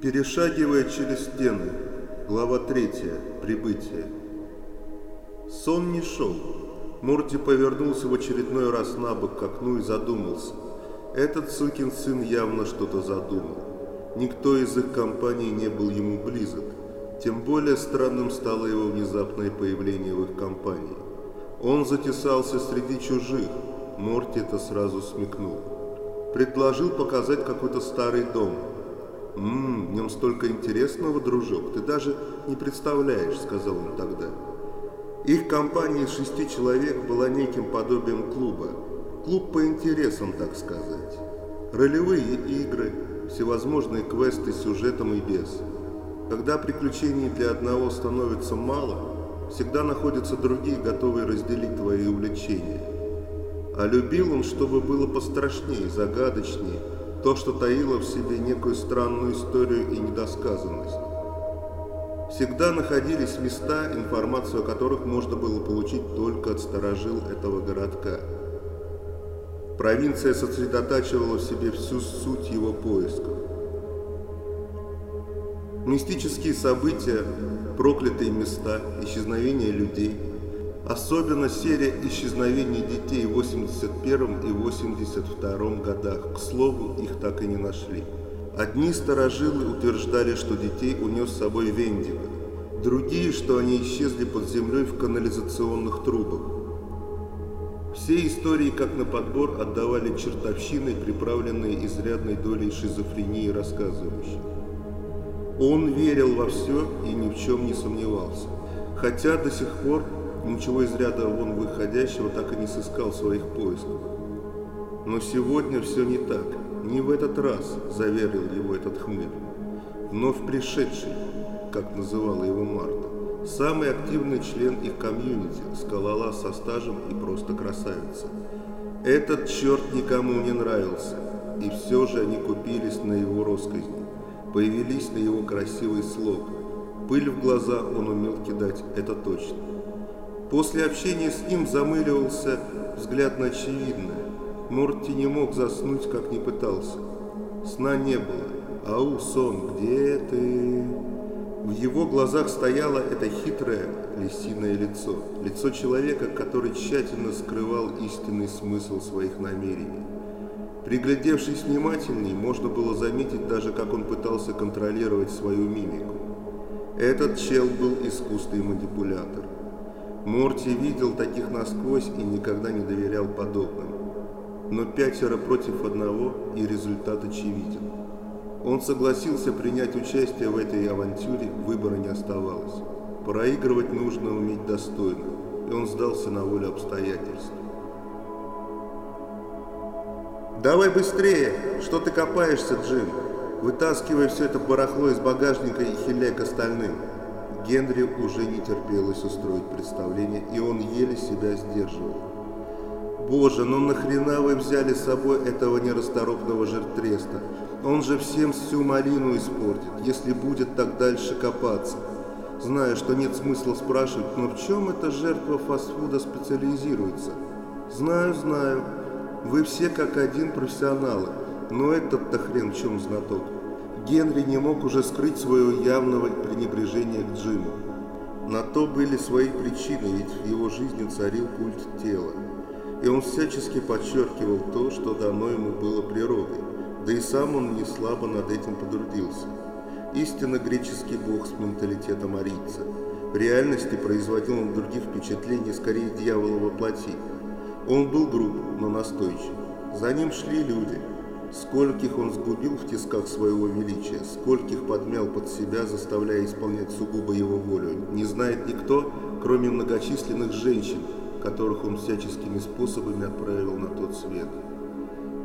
Перешагивая через стены. Глава 3. Прибытие. Сон не шел. Морти повернулся в очередной раз на бок к окну и задумался. Этот сукин сын явно что-то задумал. Никто из их компаний не был ему близок. Тем более странным стало его внезапное появление в их компании. Он затесался среди чужих. Морти это сразу смекнул. Предложил показать какой-то старый дом – «Ммм, в нем столько интересного, дружок, ты даже не представляешь», — сказал он тогда. Их компания из шести человек была неким подобием клуба. Клуб по интересам, так сказать. Ролевые игры, всевозможные квесты с сюжетом и без. Когда приключений для одного становится мало, всегда находятся другие, готовые разделить твои увлечения. А любил он, чтобы было пострашнее, загадочнее, то, что таило в себе некую странную историю и недосказанность. Всегда находились места, информацию о которых можно было получить только от сторожил этого городка. Провинция сосредотачивала в себе всю суть его поисков. Мистические события, проклятые места, исчезновение людей – Особенно серия исчезновений детей в 81 и 82 годах. К слову, их так и не нашли. Одни старожилы утверждали, что детей унес с собой Вендиго, другие, что они исчезли под землей в канализационных трубах. Все истории, как на подбор, отдавали чертовщиной, приправленной изрядной долей шизофрении рассказывающих. Он верил во все и ни в чем не сомневался, хотя до сих пор ничего из ряда вон выходящего так и не сыскал в своих поисках. Но сегодня все не так, не в этот раз, заверил его этот хмырь. Вновь пришедший, как называла его Марта, самый активный член их комьюнити, скалолаз со стажем и просто красавица. Этот черт никому не нравился, и все же они купились на его росказни, появились на его красивый слог. Пыль в глаза он умел кидать, это точно. После общения с ним замыливался взгляд на очевидное. Морти не мог заснуть, как не пытался. Сна не было. «Ау, сон, где ты?» В его глазах стояло это хитрое лисиное лицо. Лицо человека, который тщательно скрывал истинный смысл своих намерений. Приглядевшись внимательней, можно было заметить даже, как он пытался контролировать свою мимику. Этот чел был искусный манипулятор. Морти видел таких насквозь и никогда не доверял подобным. Но пятеро против одного, и результат очевиден. Он согласился принять участие в этой авантюре, выбора не оставалось. Проигрывать нужно уметь достойно, и он сдался на волю обстоятельств. «Давай быстрее! Что ты копаешься, Джим? Вытаскивай все это барахло из багажника и хиляй к остальным!» Генри уже не терпелось устроить представление, и он еле себя сдерживал. «Боже, ну нахрена вы взяли с собой этого нерасторопного жертреста? Он же всем всю малину испортит, если будет так дальше копаться. Знаю, что нет смысла спрашивать, но в чем эта жертва фастфуда специализируется? Знаю, знаю. Вы все как один профессионалы, но этот-то хрен в чем знаток?» Генри не мог уже скрыть своего явного пренебрежения к Джиму. На то были свои причины, ведь в его жизни царил культ тела. И он всячески подчеркивал то, что дано ему было природой, да и сам он не слабо над этим подрудился. Истинно греческий бог с менталитетом арийца. В реальности производил он других впечатлений скорее дьявола во плоти. Он был груб, но настойчив. За ним шли люди – Скольких он сгубил в тисках своего величия, скольких подмял под себя, заставляя исполнять сугубо его волю, не знает никто, кроме многочисленных женщин, которых он всяческими способами отправил на тот свет.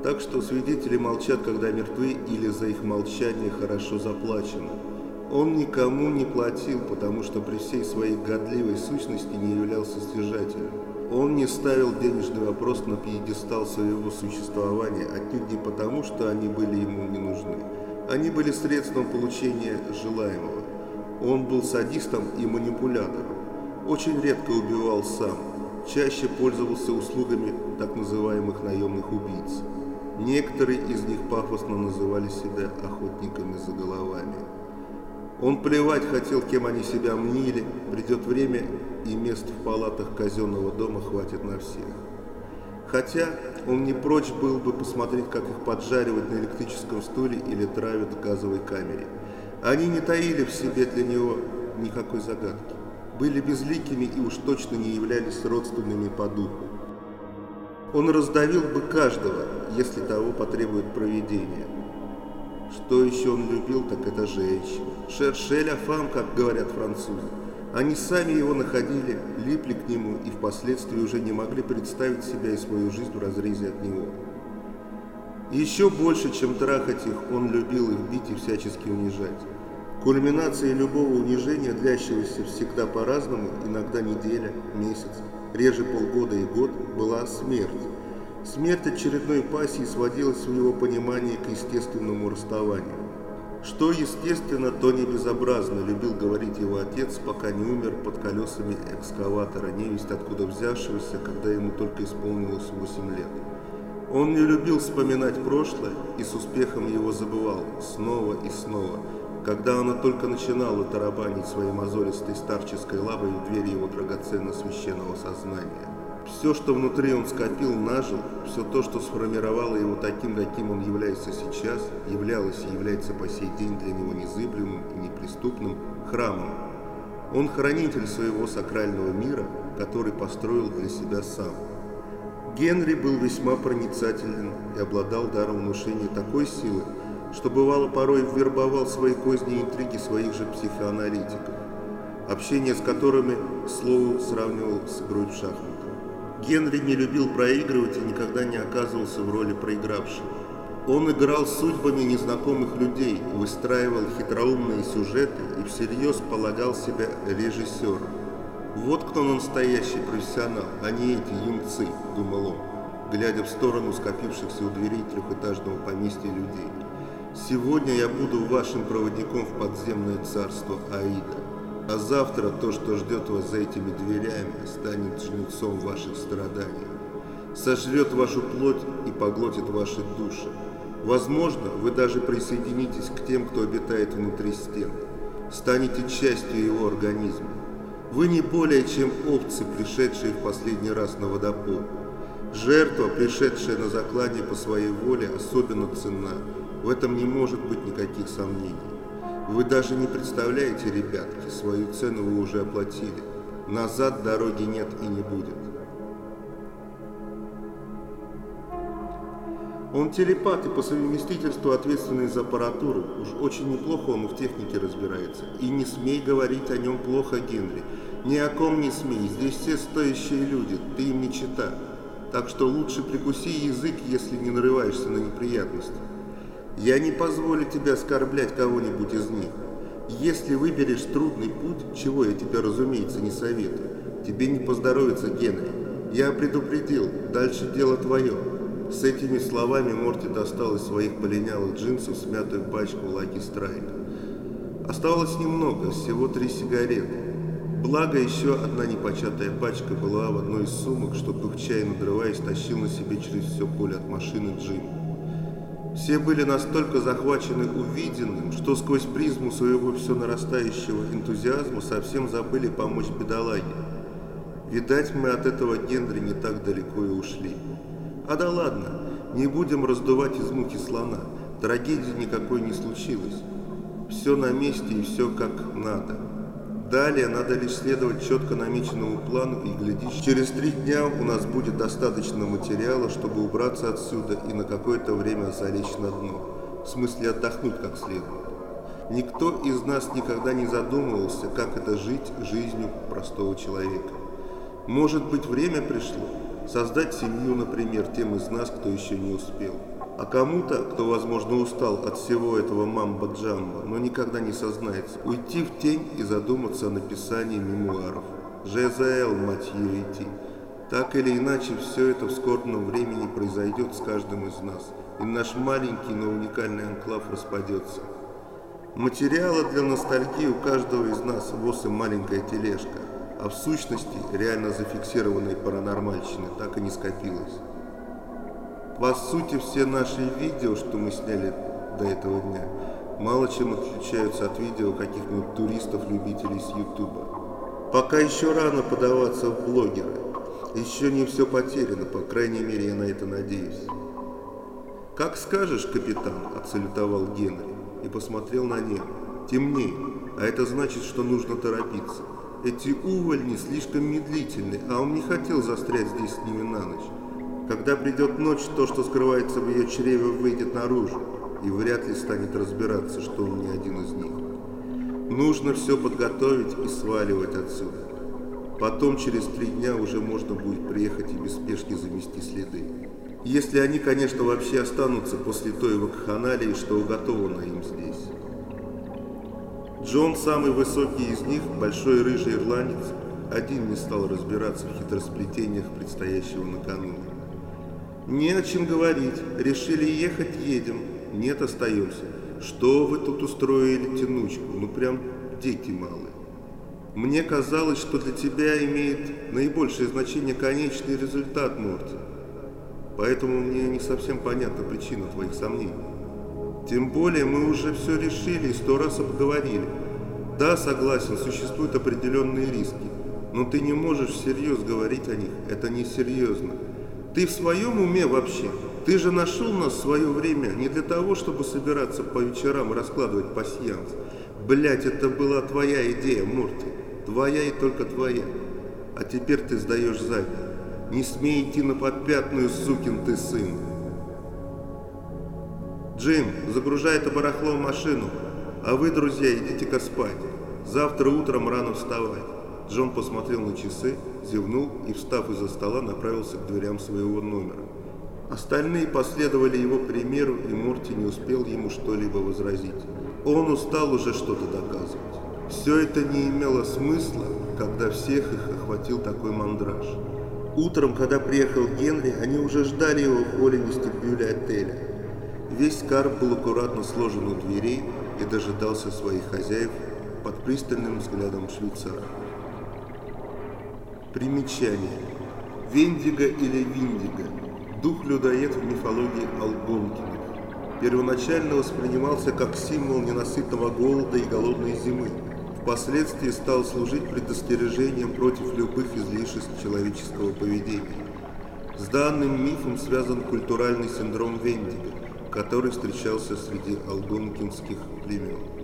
Так что свидетели молчат, когда мертвы, или за их молчание хорошо заплачено. Он никому не платил, потому что при всей своей годливой сущности не являлся стяжателем. Он не ставил денежный вопрос на пьедестал своего существования отнюдь не потому, что они были ему не нужны. Они были средством получения желаемого. Он был садистом и манипулятором. Очень редко убивал сам, чаще пользовался услугами так называемых наемных убийц. Некоторые из них пафосно называли себя охотниками за головами. Он плевать хотел, кем они себя мнили, придет время и мест в палатах казенного дома хватит на всех. Хотя он не прочь был бы посмотреть, как их поджаривают на электрическом стуле или травят в газовой камере. Они не таили в себе для него никакой загадки, были безликими и уж точно не являлись родственными по духу. Он раздавил бы каждого, если того потребует проведение. Что еще он любил, так это женщин. Шершеля фам, как говорят французы. Они сами его находили, липли к нему и впоследствии уже не могли представить себя и свою жизнь в разрезе от него. еще больше, чем трахать их, он любил их бить и всячески унижать. Кульминацией любого унижения, длящегося всегда по-разному, иногда неделя, месяц, реже полгода и год, была смерть. Смерть очередной пассии сводилась в его понимании к естественному расставанию. Что естественно, то не безобразно, любил говорить его отец, пока не умер под колесами экскаватора, невесть откуда взявшегося, когда ему только исполнилось 8 лет. Он не любил вспоминать прошлое и с успехом его забывал снова и снова, когда она только начинала тарабанить своей мозолистой старческой лапой в дверь его драгоценно священного сознания. Все, что внутри он скопил, нажил, все то, что сформировало его таким, каким он является сейчас, являлось и является по сей день для него незыблемым и неприступным храмом. Он хранитель своего сакрального мира, который построил для себя сам. Генри был весьма проницателен и обладал даром внушения такой силы, что бывало порой вербовал свои козни и интриги своих же психоаналитиков, общение с которыми, к слову, сравнивал с игрой в шахматы. Генри не любил проигрывать и никогда не оказывался в роли проигравшего. Он играл судьбами незнакомых людей, выстраивал хитроумные сюжеты и всерьез полагал себя режиссером. Вот кто настоящий профессионал, а не эти юнцы, думал он, глядя в сторону скопившихся у дверей трехэтажного поместья людей. Сегодня я буду вашим проводником в подземное царство Аида. А завтра то, что ждет вас за этими дверями, станет жнецом ваших страданий. Сожрет вашу плоть и поглотит ваши души. Возможно, вы даже присоединитесь к тем, кто обитает внутри стен. Станете частью его организма. Вы не более чем овцы, пришедшие в последний раз на водопол. Жертва, пришедшая на заклание по своей воле, особенно ценна. В этом не может быть никаких сомнений. Вы даже не представляете, ребятки, свою цену вы уже оплатили. Назад дороги нет и не будет. Он телепат и по совместительству ответственный за аппаратуру. Уж очень неплохо он в технике разбирается. И не смей говорить о нем плохо, Генри. Ни о ком не смей. Здесь все стоящие люди. Ты им не чита. Так что лучше прикуси язык, если не нарываешься на неприятности. Я не позволю тебе оскорблять кого-нибудь из них. Если выберешь трудный путь, чего я тебе, разумеется, не советую, тебе не поздоровится Генри. Я предупредил, дальше дело твое. С этими словами Морти достал из своих полинялых джинсов смятую пачку Лаки Страйк. Оставалось немного, всего три сигареты. Благо, еще одна непочатая пачка была в одной из сумок, что, пыхча и надрываясь, тащил на себе через все поле от машины Джим. Все были настолько захвачены увиденным, что сквозь призму своего все нарастающего энтузиазма совсем забыли помочь бедолаге. Видать, мы от этого Генри не так далеко и ушли. А да ладно, не будем раздувать из муки слона. Трагедии никакой не случилось. Все на месте и все как надо. Далее надо лишь следовать четко намеченному плану и глядишь, через три дня у нас будет достаточно материала, чтобы убраться отсюда и на какое-то время залечь на дно. В смысле отдохнуть как следует. Никто из нас никогда не задумывался, как это жить жизнью простого человека. Может быть, время пришло? Создать семью, например, тем из нас, кто еще не успел. А кому-то, кто, возможно, устал от всего этого мамба-джамба, но никогда не сознается, уйти в тень и задуматься о написании мемуаров. ЖЗЛ, мать ее. Так или иначе, все это в скорбном времени произойдет с каждым из нас, и наш маленький, но уникальный анклав распадется. Материала для ностальгии у каждого из нас вот и маленькая тележка, а в сущности реально зафиксированной паранормальщины так и не скопилось. По сути, все наши видео, что мы сняли до этого дня, мало чем отличаются от видео каких-нибудь туристов-любителей с Ютуба. Пока еще рано подаваться в блогеры. Еще не все потеряно, по крайней мере, я на это надеюсь. «Как скажешь, капитан», — отсалютовал Генри и посмотрел на небо. «Темнее, а это значит, что нужно торопиться. Эти увольни слишком медлительны, а он не хотел застрять здесь с ними на ночь. Когда придет ночь, то, что скрывается в ее чреве, выйдет наружу, и вряд ли станет разбираться, что он не один из них. Нужно все подготовить и сваливать отсюда. Потом, через три дня, уже можно будет приехать и без спешки замести следы. Если они, конечно, вообще останутся после той вакханалии, что уготовано им здесь. Джон, самый высокий из них, большой рыжий ирландец, один не стал разбираться в хитросплетениях предстоящего накануне. «Не о чем говорить. Решили ехать – едем. Нет – остаемся. Что вы тут устроили тянучку? Ну прям дети малые. Мне казалось, что для тебя имеет наибольшее значение конечный результат, Морти. Поэтому мне не совсем понятна причина твоих сомнений. Тем более мы уже все решили и сто раз обговорили. Да, согласен, существуют определенные риски, но ты не можешь всерьез говорить о них, это несерьезно. Ты в своем уме вообще? Ты же нашел нас в свое время не для того, чтобы собираться по вечерам раскладывать пасьянс. Блять, это была твоя идея, Мурти. Твоя и только твоя. А теперь ты сдаешь заднюю. Не смей идти на подпятную, сукин ты сын. Джим, загружай это барахло в машину, а вы, друзья, идите-ка спать. Завтра утром рано вставать. Джон посмотрел на часы, зевнул и, встав из-за стола, направился к дверям своего номера. Остальные последовали его примеру, и Морти не успел ему что-либо возразить. Он устал уже что-то доказывать. Все это не имело смысла, когда всех их охватил такой мандраж. Утром, когда приехал Генри, они уже ждали его в холле вестибюля отеля. Весь карп был аккуратно сложен у дверей и дожидался своих хозяев под пристальным взглядом швейцара. Примечание. Вендиго или Виндиго – дух-людоед в мифологии Алгонкиных. Первоначально воспринимался как символ ненасытного голода и голодной зимы – впоследствии стал служить предостережением против любых излишеств человеческого поведения. С данным мифом связан культуральный синдром Вендига, который встречался среди алгонкинских племен.